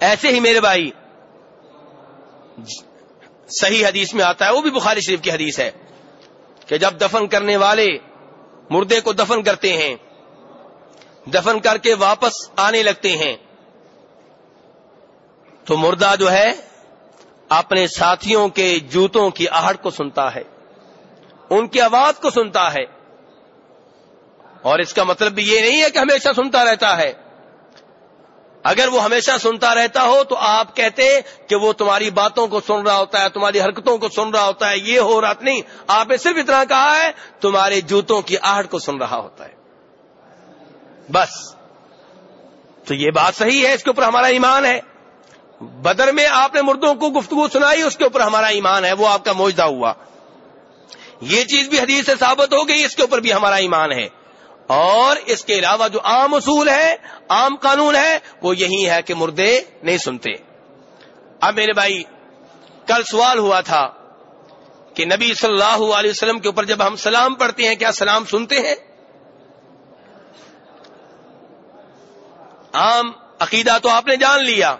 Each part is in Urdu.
ایسے ہی میرے بھائی، صحیح حدیث میں آتا ہے، وہ بھی بخاری شریف کی حدیث ہے کہ جب دفن کرنے والے مردے کو دفن کرتے ہیں، دفن کر کے واپس آنے لگتے ہیں، تو مردہ جو ہے اپنے ساتھیوں کے جوتوں کی آہٹ کو سنتا ہے، ان کی آواز کو سنتا ہے۔ اور اس کا مطلب بھی یہ نہیں ہے کہ ہمیشہ سنتا رہتا ہے۔ اگر وہ ہمیشہ سنتا رہتا ہو تو آپ کہتے کہ وہ تمہاری باتوں کو سن رہا ہوتا ہے، تمہاری حرکتوں کو سن رہا ہوتا ہے، یہ ہو رہا نہیں، آپ نے صرف اتنا کہا ہے، تمہارے جوتوں کی آہٹ کو سن رہا ہوتا ہے۔ بس۔ تو یہ بات صحیح ہے، اس کے اوپر ہمارا ایمان ہے۔ بدر میں آپ نے مردوں کو گفتگو سنائی، اس کے اوپر ہمارا ایمان ہے، وہ آپ کا موجدہ ہوا۔ یہ چیز بھی حدیث سے ثابت ہو گئی، اس کے اوپر بھی ہمارا ایمان ہے۔ اور اس کے علاوہ جو عام اصول ہے، عام قانون ہے، وہ یہی ہے کہ مردے نہیں سنتے۔ اب میرے بھائی، کل سوال ہوا تھا کہ نبی صلی اللہ علیہ وسلم کے اوپر جب ہم سلام پڑھتے ہیں، کیا سلام سنتے ہیں؟ عام عقیدہ تو آپ نے جان لیا،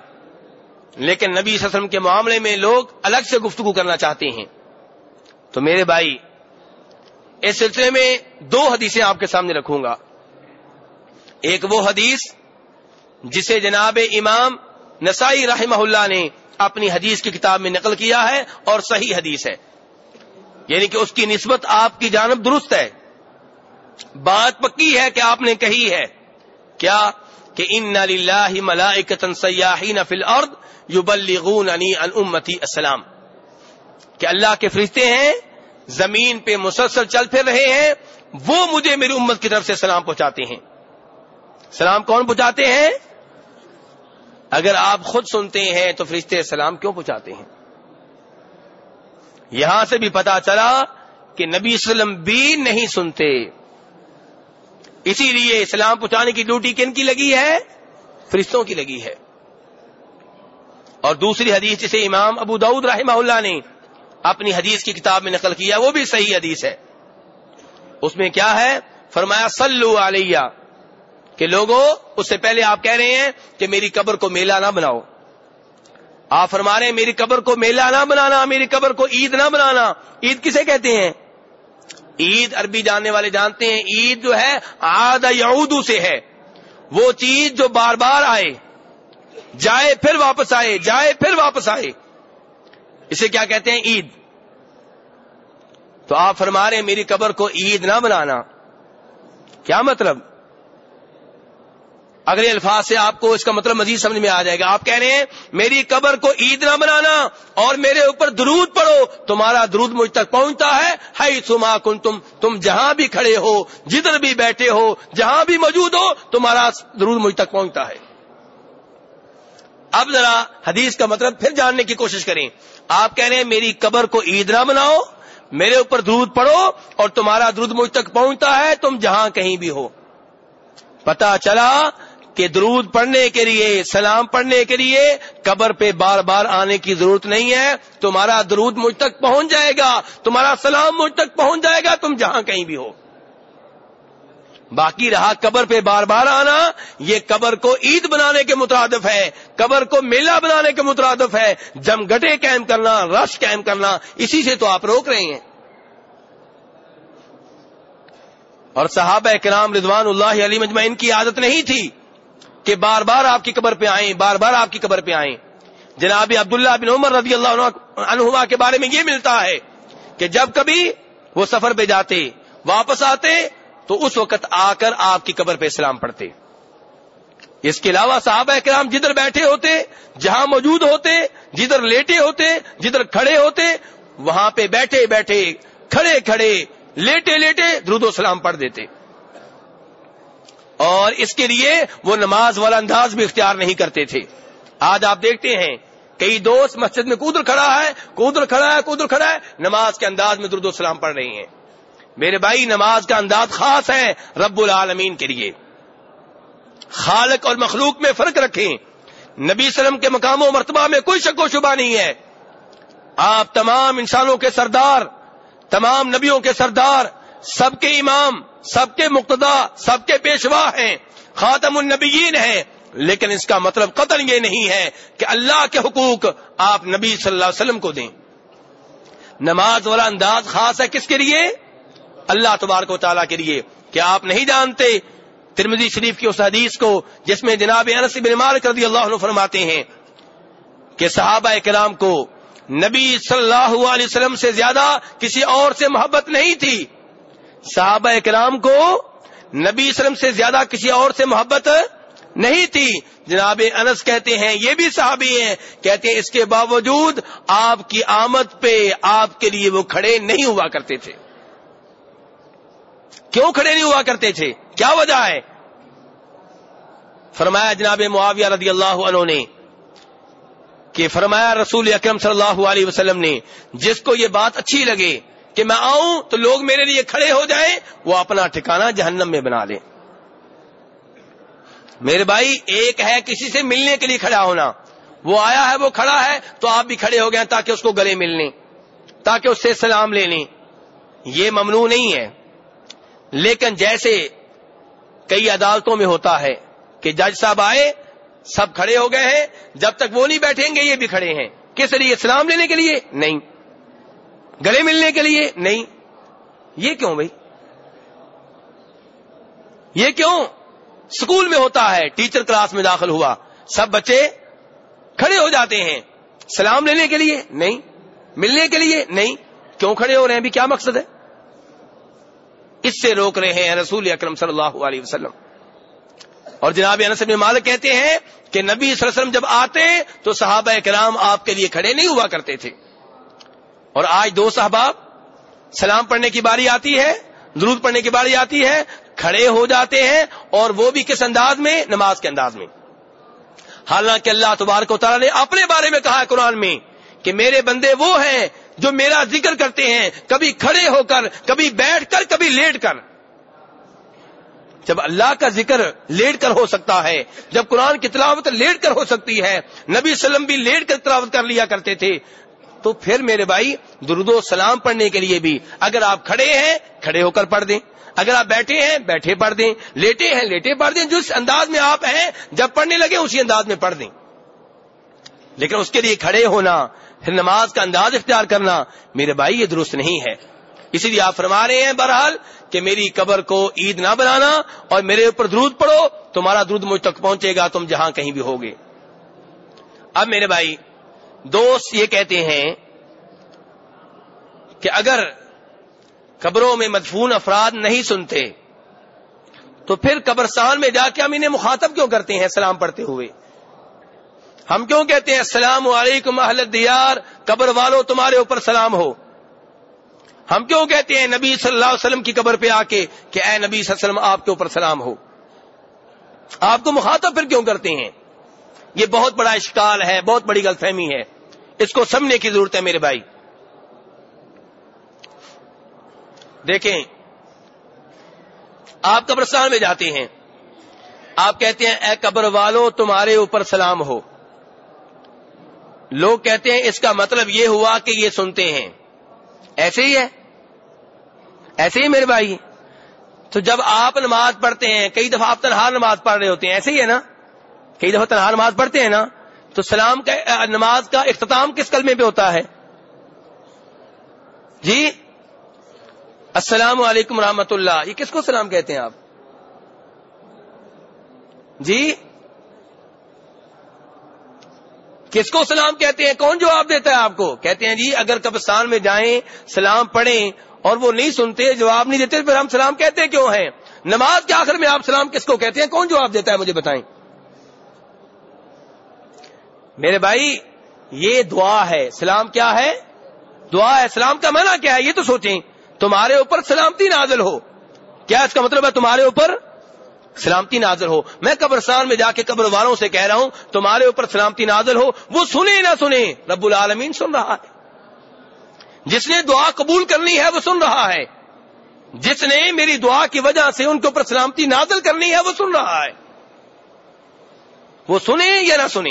لیکن نبی صلی اللہ علیہ وسلم کے معاملے میں لوگ الگ سے گفتگو کرنا چاہتے ہیں۔ تو میرے بھائی اس سلسلے میں دو حدیثیں آپ کے سامنے رکھوں گا۔ ایک وہ حدیث جسے جناب امام نسائی رحمہ اللہ نے اپنی حدیث کی کتاب میں نقل کیا ہے اور صحیح حدیث ہے۔ یعنی کہ اس کی نسبت آپ کی جانب درست ہے۔ بات پکی ہے کہ آپ نے کہی ہے۔ کیا کہ ان ملائکتن سیاحین فی الارض یبلغون انی امتی السلام۔ کہ اللہ کے فرشتے ہیں زمین پہ مسلسل چل پھر رہے ہیں، وہ مجھے میری امت کی طرف سے سلام پہنچاتے ہیں۔ سلام کون پہنچاتے ہیں؟ اگر آپ خود سنتے ہیں تو فرشتے سلام کیوں پہنچاتے ہیں؟ یہاں سے بھی پتا چلا کہ نبی وسلم بھی نہیں سنتے۔ اسی لیے اسلام پہنچانے کی ڈیوٹی کن کی لگی ہے؟ فرشتوں کی لگی ہے۔ اور دوسری حدیث جسے امام ابو دعود رحمہ اللہ نے اپنی حدیث کی کتاب میں نقل کیا، وہ بھی صحیح حدیث ہے۔ اس میں کیا ہے؟ فرمایا سلو علیہ۔ کہ لوگوں اس سے پہلے آپ کہہ رہے ہیں کہ میری قبر کو میلہ نہ بناؤ۔ آپ فرما رہے ہیں، میری قبر کو میلہ نہ بنانا، میری قبر کو عید نہ بنانا۔ عید کسے کہتے ہیں؟ عید عربی جاننے والے جانتے ہیں، عید جو ہے آد یعودو سے ہے۔ وہ چیز جو بار بار آئے، جائے پھر واپس آئے، جائے پھر واپس آئے۔ اسے کیا کہتے ہیں؟ عید. تو آپ فرما رہے ہیں، میری قبر کو عید نہ بنانا. کیا مطلب؟ اگلے الفاظ سے آپ کو اس کا مطلب مزید سمجھ میں آ جائے گا۔ آپ کہہ رہے ہیں، میری قبر کو عید نہ بنانا اور میرے اوپر درود پڑھو۔ تمہارا درود مجھ تک پہنچتا ہے۔ ہائی سما کن تم تم جہاں بھی کھڑے ہو، جدھر بھی بیٹھے ہو، جہاں بھی موجود ہو، تمہارا درود مجھ تک پہنچتا ہے۔ اب ذرا حدیث کا مطلب پھر جاننے کی کوشش کریں۔ آپ کہہ رہے ہیں، میری قبر کو عید نہ بناؤ میرے اوپر درود پڑھو اور تمہارا درود مجھ تک پہنچتا ہے، تم جہاں کہیں بھی ہو۔ پتا چلا کہ درود پڑھنے کے لیے، سلام پڑھنے کے لیے قبر پہ بار بار آنے کی ضرورت نہیں ہے، تمہارا درود مجھ تک پہنچ جائے گا، تمہارا سلام مجھ تک پہنچ جائے گا، تم جہاں کہیں بھی ہو۔ باقی رہا قبر پہ بار بار آنا، یہ قبر کو عید بنانے کے مترادف ہے، قبر کو میلہ بنانے کے مترادف ہے، جم گٹے قائم کرنا، رش قائم کرنا، اسی سے تو آپ روک رہے ہیں۔ اور صحابہ کرام رضوان اللہ علی مجمعین کی عادت نہیں تھی کہ بار بار آپ کی قبر پہ آئیں، بار بار آپ کی قبر پہ آئیں۔ جناب عبداللہ بن عمر رضی اللہ عنہما کے بارے میں یہ ملتا ہے کہ جب کبھی وہ سفر پہ جاتے، واپس آتے تو اس وقت آ کر آپ کی قبر پہ سلام پڑھتے۔ اس کے علاوہ صحابہ کرام جدھر بیٹھے ہوتے، جہاں موجود ہوتے، جدھر لیٹے ہوتے، جدھر کھڑے ہوتے، وہاں پہ بیٹھے بیٹھے، کھڑے کھڑے، لیٹے لیٹے درود و سلام پڑھ دیتے۔ اور اس کے لیے وہ نماز والا انداز بھی اختیار نہیں کرتے تھے۔ آج آپ دیکھتے ہیں، کئی دوست مسجد میں کودر کھڑا ہے، کودر کھڑا ہے، کودر کھڑا ہے، نماز کے انداز میں درد و سلام پڑھ رہی ہیں۔ میرے بھائی، نماز کا انداز خاص ہے رب العالمین کے لیے۔ خالق اور مخلوق میں فرق رکھیں۔ نبی وسلم کے مقام و مرتبہ میں کوئی شک و شبہ نہیں ہے۔ آپ تمام انسانوں کے سردار، تمام نبیوں کے سردار، سب کے امام، سب کے مقتدا، سب کے پیشوا ہیں، خاتم النبیین ہیں۔ لیکن اس کا مطلب قطن یہ نہیں ہے کہ اللہ کے حقوق آپ نبی صلی اللہ علیہ وسلم کو دیں۔ نماز والا انداز خاص ہے کس کے لیے؟ اللہ تبارک و تعالیٰ کے لیے کیا آپ نہیں جانتے ترمزی شریف کی اس حدیث کو جس میں جناب انس بن مالک رضی اللہ عنہ فرماتے ہیں کہ صحابہ کرام کو نبی صلی اللہ علیہ وسلم سے زیادہ کسی اور سے محبت نہیں تھی۔ صحابہ کرام کو نبی وسلم سے زیادہ کسی اور سے محبت نہیں تھی۔ جناب انس کہتے ہیں، یہ بھی صحابی ہیں، کہتے ہیں اس کے باوجود آپ کی آمد پہ آپ کے لیے وہ کھڑے نہیں ہوا کرتے تھے۔ کیوں کھڑے نہیں ہوا کرتے تھے؟ کیا وجہ ہے؟ فرمایا جناب معاویہ رضی اللہ عنہ نے کہ فرمایا رسول اکرم صلی اللہ علیہ وسلم نے، جس کو یہ بات اچھی لگے کہ میں آؤں تو لوگ میرے لیے کھڑے ہو جائیں، وہ اپنا ٹھکانہ جہنم میں بنا لیں میرے بھائی، ایک ہے کسی سے ملنے کے لیے کھڑا ہونا۔ وہ آیا ہے، وہ کھڑا ہے، تو آپ بھی کھڑے ہو گئے تاکہ اس کو گلے مل لیں، تاکہ اس سے سلام لے لیں۔ یہ ممنوع نہیں ہے۔ لیکن جیسے کئی عدالتوں میں ہوتا ہے کہ جج صاحب آئے، سب کھڑے ہو گئے ہیں، جب تک وہ نہیں بیٹھیں گے، یہ بھی کھڑے ہیں۔ کس لیے اسلام لینے کے لیے؟ نہیں۔ گلے ملنے کے لیے؟ نہیں۔ یہ کیوں بھائی؟ یہ کیوں اسکول میں ہوتا ہے، ٹیچر کلاس میں داخل ہوا، سب بچے کھڑے ہو جاتے ہیں۔ سلام لینے کے لیے؟ نہیں۔ ملنے کے لیے؟ نہیں۔ کیوں کھڑے ہو رہے ہیں؟ بھی کیا مقصد ہے؟ اس سے روک رہے ہیں رسول اکرم صلی اللہ علیہ وسلم۔ اور جناب انس بن مالک کہتے ہیں کہ نبی صلی اللہ علیہ وسلم جب آتے تو صحابہ کرام آپ کے لیے کھڑے نہیں ہوا کرتے تھے۔ اور آج دو صحابہ سلام پڑھنے کی باری آتی ہے، درود پڑھنے کی باری آتی ہے، کھڑے ہو جاتے ہیں اور وہ بھی کس انداز میں؟ نماز کے انداز میں۔ حالانکہ اللہ تبارک و تعالیٰ نے اپنے بارے میں کہا ہے قرآن میں کہ میرے بندے وہ ہیں جو میرا ذکر کرتے ہیں، کبھی کھڑے ہو کر، کبھی بیٹھ کر، کبھی لیٹ کر۔ جب اللہ کا ذکر لیٹ کر ہو سکتا ہے، جب قرآن کی تلاوت لیٹ کر ہو سکتی ہے، نبی وسلم بھی لیٹ کر تلاوت کر لیا کرتے تھے، تو پھر میرے بھائی، درود و سلام پڑھنے کے لیے بھی اگر آپ کھڑے ہیں، کھڑے ہو کر پڑھ دیں۔ اگر آپ بیٹھے ہیں، بیٹھے پڑھ دیں۔ لیٹے ہیں، لیٹے پڑھ دیں۔ جس انداز میں آپ ہیں، جب پڑھنے لگے، اسی انداز میں پڑھ دیں۔ لیکن اس کے لیے کھڑے ہونا پھر نماز کا انداز اختیار کرنا میرے بھائی یہ درست نہیں ہے۔ اسی لیے آپ فرما رہے ہیں بہرحال کہ میری قبر کو عید نہ بنانا اور میرے اوپر درود پڑو، تمہارا درود مجھ تک پہنچے گا، تم جہاں کہیں بھی ہوگے۔ اب میرے بھائی، دوست یہ کہتے ہیں کہ اگر قبروں میں مدفون افراد نہیں سنتے، تو پھر قبرستان میں جا کے ہم انہیں مخاطب کیوں کرتے ہیں؟ سلام پڑھتے ہوئے۔ ہم کیوں کہتے ہیں السلام علیکم اہل دیار قبر والو تمہارے اوپر سلام ہو؟ ہم کیوں کہتے ہیں نبی صلی اللہ علیہ وسلم کی قبر پہ آ کے کہ اے نبی صلی اللہ علیہ وسلم آپ کے اوپر سلام ہو؟ آپ کو مخاطب پھر کیوں کرتے ہیں؟ یہ بہت بڑا اشکال ہے، بہت بڑی غلط فہمی ہے۔ اس کو سمجھنے کی ضرورت ہے میرے بھائی۔ دیکھیں، آپ قبرستان میں جاتے ہیں، آپ کہتے ہیں اے قبر والو تمہارے اوپر سلام ہو۔ لوگ کہتے ہیں اس کا مطلب یہ ہوا کہ یہ سنتے ہیں۔ ایسے ہی ہے۔ ایسے ہی میرے بھائی۔ تو جب آپ نماز پڑھتے ہیں، کئی دفعہ آپ تنہا نماز پڑھ رہے ہوتے ہیں، ایسے ہی ہے نا؟ کئی دفعہ تنہا نماز پڑھتے ہیں نا، تو سلام کا نماز کا اختتام کس کلمے پہ ہوتا ہے؟ جی؟ السلام علیکم رحمت اللہ۔ یہ کس کو سلام کہتے ہیں آپ؟ جی؟ کس کو سلام کہتے ہیں؟ کون جواب دیتا ہے آپ کو؟ کہتے ہیں جی اگر قبرستان میں جائیں، سلام پڑھیں اور وہ نہیں سنتے، جواب نہیں دیتے، پھر ہم سلام کہتے کیوں ہیں؟ نماز کے آخر میں آپ سلام کس کو کہتے ہیں؟ کون جواب دیتا ہے مجھے بتائیں؟ میرے بھائی، یہ دعا ہے۔ سلام کیا ہے؟ دعا ہے۔ سلام کا معنی کیا ہے؟ یہ تو سوچیں، تمہارے اوپر سلامتی نازل ہو۔ کیا اس کا مطلب ہے؟ تمہارے اوپر سلامتی نازل ہو۔ میں قبرستان میں جا کے قبر والوں سے کہہ رہا ہوں، تمہارے اوپر سلامتی نازل ہو۔ وہ سنے نہ سنے رب العالمین سن رہا ہے۔ جس نے دعا قبول کرنی ہے، وہ سن رہا ہے۔ جس نے میری دعا کی وجہ سے ان کے اوپر سلامتی نازل کرنی ہے، وہ سن رہا ہے۔ وہ سنے یا نہ سنے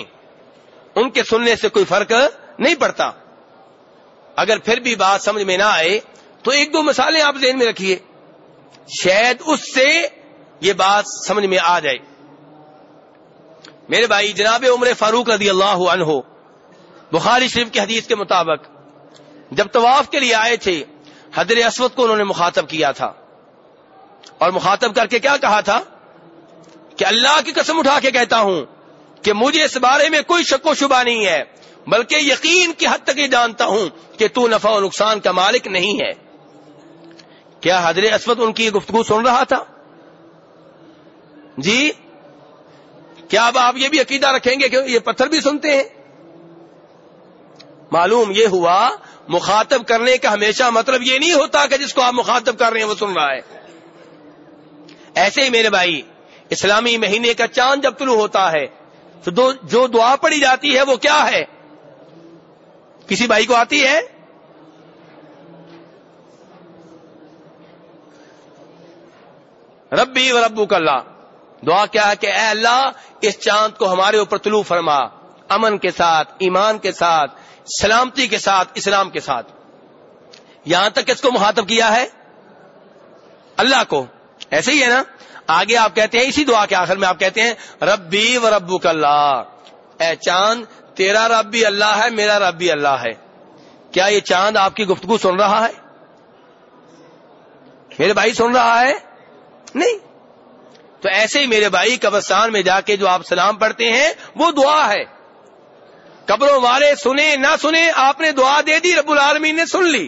ان کے سننے سے کوئی فرق نہیں پڑتا۔ اگر پھر بھی بات سمجھ میں نہ آئے، تو ایک دو مثالیں آپ ذہن میں رکھیے۔ شاید اس سے یہ بات سمجھ میں آ جائے۔ میرے بھائی، جناب عمر فاروق رضی اللہ عنہ، بخاری شریف کی حدیث کے مطابق جب طواف کے لیے آئے تھے حضر اسود کو انہوں نے مخاطب کیا تھا۔ اور مخاطب کر کے کیا کہا تھا؟ کہ اللہ کی قسم اٹھا کے کہتا ہوں کہ مجھے اس بارے میں کوئی شک و شبہ نہیں ہے، بلکہ یقین کی حد تک یہ جانتا ہوں کہ تو نفع و نقصان کا مالک نہیں ہے۔ کیا حضر اسود ان کی گفتگو سن رہا تھا؟ جی؟ کیا اب آپ یہ بھی عقیدہ رکھیں گے کہ یہ پتھر بھی سنتے ہیں؟ معلوم یہ ہوا، مخاطب کرنے کا ہمیشہ مطلب یہ نہیں ہوتا کہ جس کو آپ مخاطب کر رہے ہیں وہ سن رہا ہے۔ ایسے ہی میرے بھائی، اسلامی مہینے کا چاند جب طلوع ہوتا ہے، تو جو دعا پڑی جاتی ہے وہ کیا ہے؟ کسی بھائی کو آتی ہے؟ ربی و ربو اللہ۔ دعا کیا ہے کہ اے اللہ، اس چاند کو ہمارے اوپر طلوع فرما، امن کے ساتھ، ایمان کے ساتھ، سلامتی کے ساتھ، اسلام کے ساتھ۔ یہاں تک اس کو مخاطب کیا ہے؟ اللہ کو۔ ایسے ہی ہے نا؟ آگے آپ کہتے ہیں اسی دعا کے آخر میں آپ کہتے ہیں، ربی و ربو اللہ۔ اے چاند، تیرا رب بھی اللہ ہے، میرا رب بھی اللہ ہے۔ کیا یہ چاند آپ کی گفتگو سن رہا ہے؟ میرے بھائی سن رہا ہے؟ نہیں۔ تو ایسے ہی میرے بھائی قبرستان میں جا کے جو آپ سلام پڑھتے ہیں، وہ دعا ہے۔ قبروں والے سنے نہ سنے آپ نے دعا دے دی، رب العالمین نے سن لی۔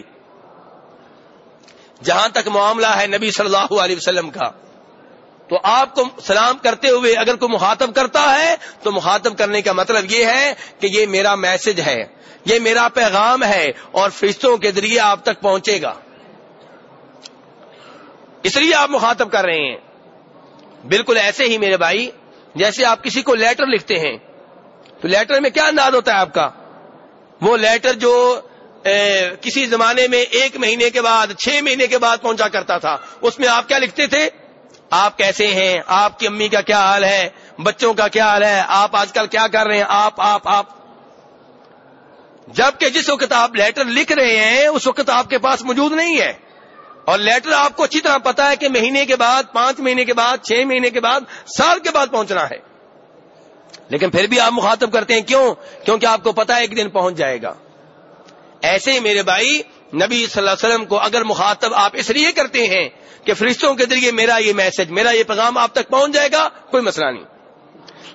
جہاں تک معاملہ ہے نبی صلی اللہ علیہ وسلم کا، تو آپ کو سلام کرتے ہوئے اگر کوئی مخاطب کرتا ہے، تو مخاطب کرنے کا مطلب یہ ہے کہ یہ میرا میسج ہے، یہ میرا پیغام ہے اور فرشتوں کے ذریعے آپ تک پہنچے گا۔ اس لیے آپ مخاطب کر رہے ہیں۔ بالکل ایسے ہی میرے بھائی، جیسے آپ کسی کو لیٹر لکھتے ہیں۔ تو لیٹر میں کیا انداز ہوتا ہے آپ کا؟ وہ لیٹر جو کسی زمانے میں ایک مہینے کے بعد، چھ مہینے کے بعد پہنچا کرتا تھا، اس میں آپ کیا لکھتے تھے؟ آپ کیسے ہیں؟ آپ کی امی کا کیا حال ہے؟ بچوں کا کیا حال ہے؟ آپ آج کل کیا کر رہے ہیں؟ آپ آپ آپ۔ جبکہ جس وقت آپ لیٹر لکھ رہے ہیں، اس وقت آپ کے پاس موجود نہیں ہے۔ اور لیٹر آپ کو اچھی طرح پتا ہے کہ مہینے کے بعد، پانچ مہینے کے بعد، چھ مہینے کے بعد، سال کے بعد پہنچنا ہے۔ لیکن پھر بھی آپ مخاطب کرتے ہیں کیوں؟ کیونکہ آپ کو پتا ہے ایک دن پہنچ جائے گا۔ ایسے ہی میرے بھائی، نبی صلی اللہ علیہ وسلم کو اگر مخاطب آپ اس لیے کرتے ہیں کہ فرشتوں کے ذریعے میرا یہ میسج میرا یہ پیغام آپ تک پہنچ جائے گا، کوئی مسئلہ نہیں۔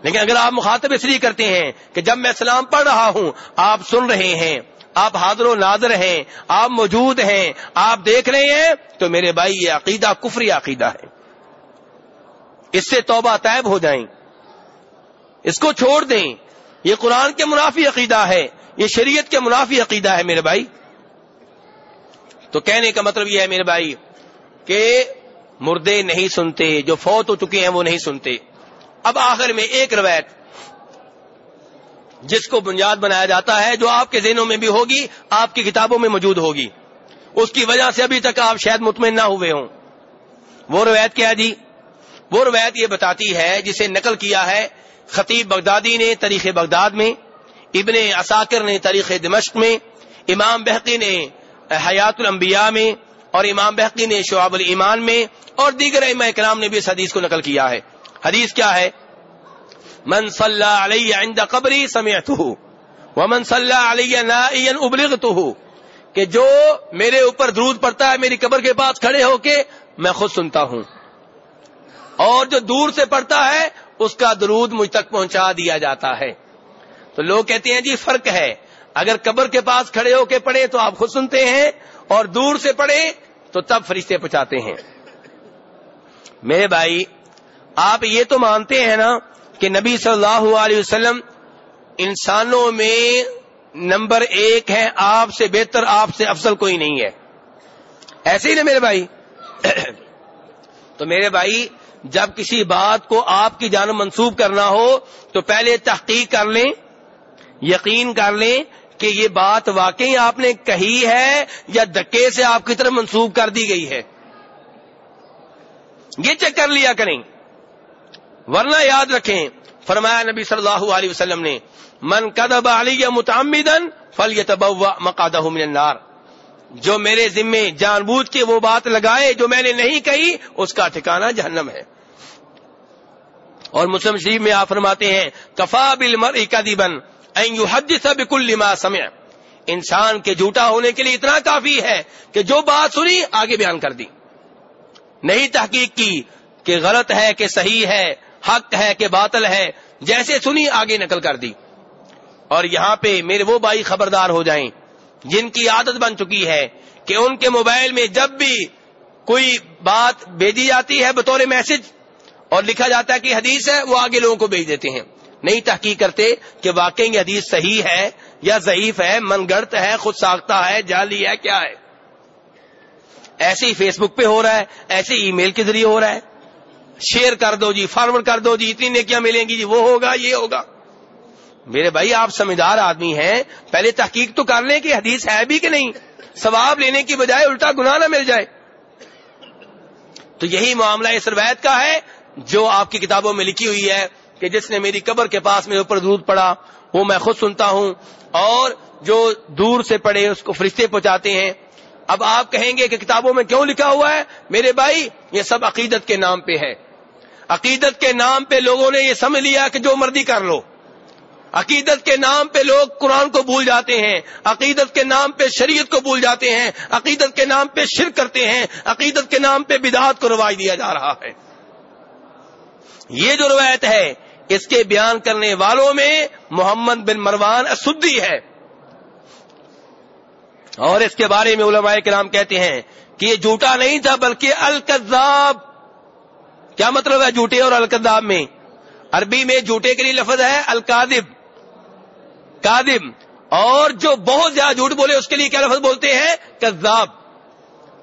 لیکن اگر آپ مخاطب اس لیے کرتے ہیں کہ جب میں سلام پڑھ رہا ہوں، آپ سن رہے ہیں آپ حاضر و نادر ہیں، آپ موجود ہیں، آپ دیکھ رہے ہیں، تو میرے بھائی یہ عقیدہ کفری عقیدہ ہے۔ اس سے توبہ طیب ہو جائیں۔ اس کو چھوڑ دیں۔ یہ قرآن کے منافی عقیدہ ہے، یہ شریعت کے منافی عقیدہ ہے میرے بھائی۔ تو کہنے کا مطلب یہ ہے میرے بھائی کہ مردے نہیں سنتے، جو فوت ہو چکے ہیں وہ نہیں سنتے۔ اب آخر میں ایک روایت جس کو بنیاد بنایا جاتا ہے، جو آپ کے ذہنوں میں بھی ہوگی، آپ کی کتابوں میں موجود ہوگی۔ اس کی وجہ سے ابھی تک آپ شاید مطمئن نہ ہوئے ہوں۔ وہ روایت کیا جی؟ وہ روایت یہ بتاتی ہے، جسے نقل کیا ہے خطیب بغدادی نے تاریخ بغداد میں، ابن اساکر نے تاریخ دمشق میں، امام بحقی نے حیات الانبیاء میں، اور امام بحقی نے شعاب الایمان میں، اور دیگر امام اکرام نے بھی اس حدیث کو نقل کیا ہے۔ حدیث کیا ہے؟ من صلی علی عند قبری سمعته، ومن صلی علی نائیا ابلغته کہ جو میرے اوپر درود پڑتا ہے، میری قبر کے پاس کھڑے ہو کے میں خود سنتا ہوں۔ اور جو دور سے پڑتا ہے، اس کا درود مجھ تک پہنچا دیا جاتا ہے۔ تو لوگ کہتے ہیں جی فرق ہے۔ اگر قبر کے پاس کھڑے ہو کے پڑھے تو آپ خود سنتے ہیں، اور دور سے پڑھے تو تب فرشتے پہنچاتے ہیں۔ میرے بھائی، آپ یہ تو مانتے ہیں نا کہ نبی صلی اللہ علیہ وسلم انسانوں میں نمبر ایک ہے، آپ سے بہتر، آپ سے افضل کوئی نہیں ہے۔ ایسے ہی نا میرے بھائی؟ تو میرے بھائی، جب کسی بات کو آپ کی جانب منسوب کرنا ہو، تو پہلے تحقیق کر لیں، یقین کر لیں کہ یہ بات واقعی آپ نے کہی ہے یا دکے سے آپ کی طرف منسوب کر دی گئی ہے۔ یہ چیک کر لیا کریں۔ ورنہ یاد رکھیں، فرمایا نبی صلی اللہ علیہ وسلم نے، من کدب علی متعمدن فل مقادہ من النار. جو میرے ذمے جان بوجھ کے وہ بات لگائے جو میں نے نہیں کہی، اس کا ٹھکانہ جہنم ہے۔ اور مسلم شریف میں آپ فرماتے ہیں، کفا بل مر بن حد لما سمع. انسان کے جھوٹا ہونے کے لیے اتنا کافی ہے کہ جو بات سنی آگے بیان کر دی۔ نہیں تحقیق کی کہ غلط ہے کہ صحیح ہے حق ہے کہ باطل ہے، جیسے سنی آگے نقل کر دی۔ اور یہاں پہ میرے وہ بھائی خبردار ہو جائیں، جن کی عادت بن چکی ہے کہ ان کے موبائل میں جب بھی کوئی بات بھیجی جاتی ہے بطور میسج، اور لکھا جاتا ہے کہ حدیث ہے، وہ آگے لوگوں کو بھیج دیتے ہیں۔ نہیں تحقیق کرتے کہ واقعی یہ حدیث صحیح ہے یا ضعیف ہے، من گڑت ہے، خود ساختہ ہے، جعلی ہے، کیا ہے؟ ایسے ہی فیس بک پہ ہو رہا ہے، ایسے ای میل کے ذریعے ہو رہا ہے۔ شیئر کر دو جی فارورڈ کر دو جی اتنی نیکیاں ملیں گی جی وہ ہوگا، یہ ہوگا۔ میرے بھائی، آپ سمجھدار آدمی ہیں۔ پہلے تحقیق تو کر لیں کہ حدیث ہے بھی کہ نہیں۔ ثواب لینے کی بجائے الٹا گناہ نہ مل جائے۔ تو یہی معاملہ اس روایت کا ہے، جو آپ کی کتابوں میں لکھی ہوئی ہے کہ جس نے میری قبر کے پاس میرے اوپر دودھ پڑا، وہ میں خود سنتا ہوں۔ اور جو دور سے پڑے، اس کو فرشتے پہنچاتے ہیں۔ اب آپ کہیں گے کہ کتابوں میں کیوں لکھا ہوا ہے؟ میرے بھائی، یہ سب عقیدت کے نام پہ ہے۔ عقیدت کے نام پہ لوگوں نے یہ سمجھ لیا کہ جو مرضی کر لو۔ عقیدت کے نام پہ لوگ قرآن کو بھول جاتے ہیں، عقیدت کے نام پہ شریعت کو بھول جاتے ہیں، عقیدت کے نام پہ شرک کرتے ہیں، عقیدت کے نام پہ بدعات کو رواج دیا جا رہا ہے۔ یہ جو روایت ہے، اس کے بیان کرنے والوں میں محمد بن مروان اسدی ہے۔ اور اس کے بارے میں علماء کرام کہتے ہیں کہ یہ جھوٹا نہیں تھا، بلکہ الکذاب کیا مطلب ہے جھوٹے اور الکذاب میں؟ عربی میں جھوٹے کے لیے لفظ ہے القادب کادم اور جو بہت زیادہ جھوٹ بولے اس کے لیے کیا لفظ بولتے ہیں؟ کذاب۔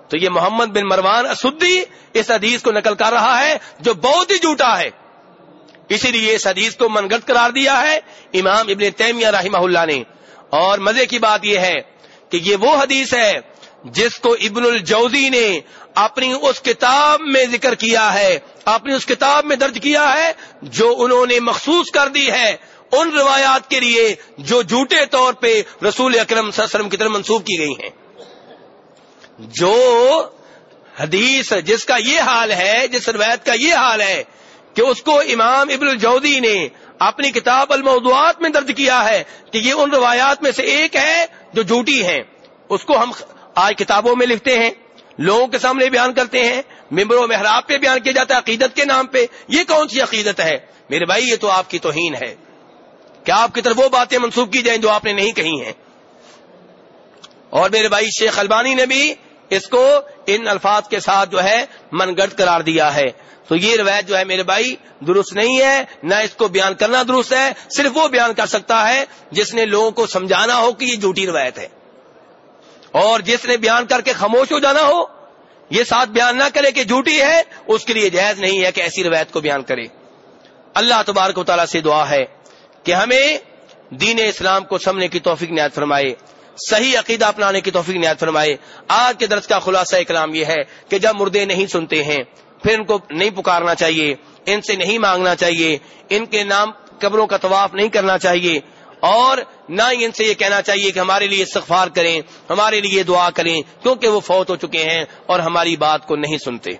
تو یہ محمد بن مروان اسدی اس حدیث کو نقل کر رہا ہے جو بہت ہی جھوٹا ہے۔ اسی لیے اس حدیث کو منگت قرار دیا ہے امام ابن تیمیہ رحمہ اللہ نے۔ اور مزے کی بات یہ ہے کہ یہ وہ حدیث ہے جس کو ابن الجوزی نے اپنی اس کتاب میں ذکر کیا ہے۔ اپنی اس کتاب میں درج کیا ہے جو انہوں نے مخصوص کر دی ہے ان روایات کے لیے جو جھوٹے طور پہ رسول اکرم صلی اللہ علیہ وسلم کی طرف منسوخ کی گئی ہیں۔ جو حدیث جس کا یہ حال ہے، جس روایت کا یہ حال ہے کہ اس کو امام ابن الجودی نے اپنی کتاب الموضوعات میں درج کیا ہے کہ یہ ان روایات میں سے ایک ہے جو جھوٹی ہیں۔ اس کو ہم آج کتابوں میں لکھتے ہیں۔ لوگوں کے سامنے بیان کرتے ہیں ممبر و محراب پہ بیان کیا جاتا ہے عقیدت کے نام پہ۔ یہ کون سی عقیدت ہے؟ میرے بھائی، یہ تو آپ کی توہین ہے۔ کیا آپ کی طرف وہ باتیں منسوخ کی جائیں جو آپ نے نہیں کہی ہیں؟ اور میرے بھائی، شیخ البانی نے بھی اس کو ان الفاظ کے ساتھ جو ہے من گڑ قرار دیا ہے۔ تو یہ روایت جو ہے میرے بھائی، درست نہیں ہے۔ نہ اس کو بیان کرنا درست ہے، صرف وہ بیان کر سکتا ہے جس نے لوگوں کو سمجھانا ہو کہ یہ جھوٹی روایت ہے۔ اور جس نے بیان کر کے خاموش ہو جانا ہو، یہ ساتھ بیان نہ کرے کہ جھوٹی ہے، اس کے لیے جائز نہیں ہے کہ ایسی روایت کو بیان کرے۔ اللہ تبارک و تعالیٰ سے دعا ہے کہ ہمیں دین اسلام کو سمنے کی توفیق نیاد فرمائے، صحیح عقیدہ اپنانے کی توفیق نیاد فرمائے۔ آج کے درس کا خلاصہ کلام یہ ہے کہ جب مردے نہیں سنتے ہیں، پھر ان کو نہیں پکارنا چاہیے، ان سے نہیں مانگنا چاہیے، ان کے نام قبروں کا طواف نہیں کرنا چاہیے۔ اور نہ ہی ان سے یہ کہنا چاہیے کہ ہمارے لیے استغفار کریں، ہمارے لیے دعا کریں، کیونکہ وہ فوت ہو چکے ہیں اور ہماری بات کو نہیں سنتے۔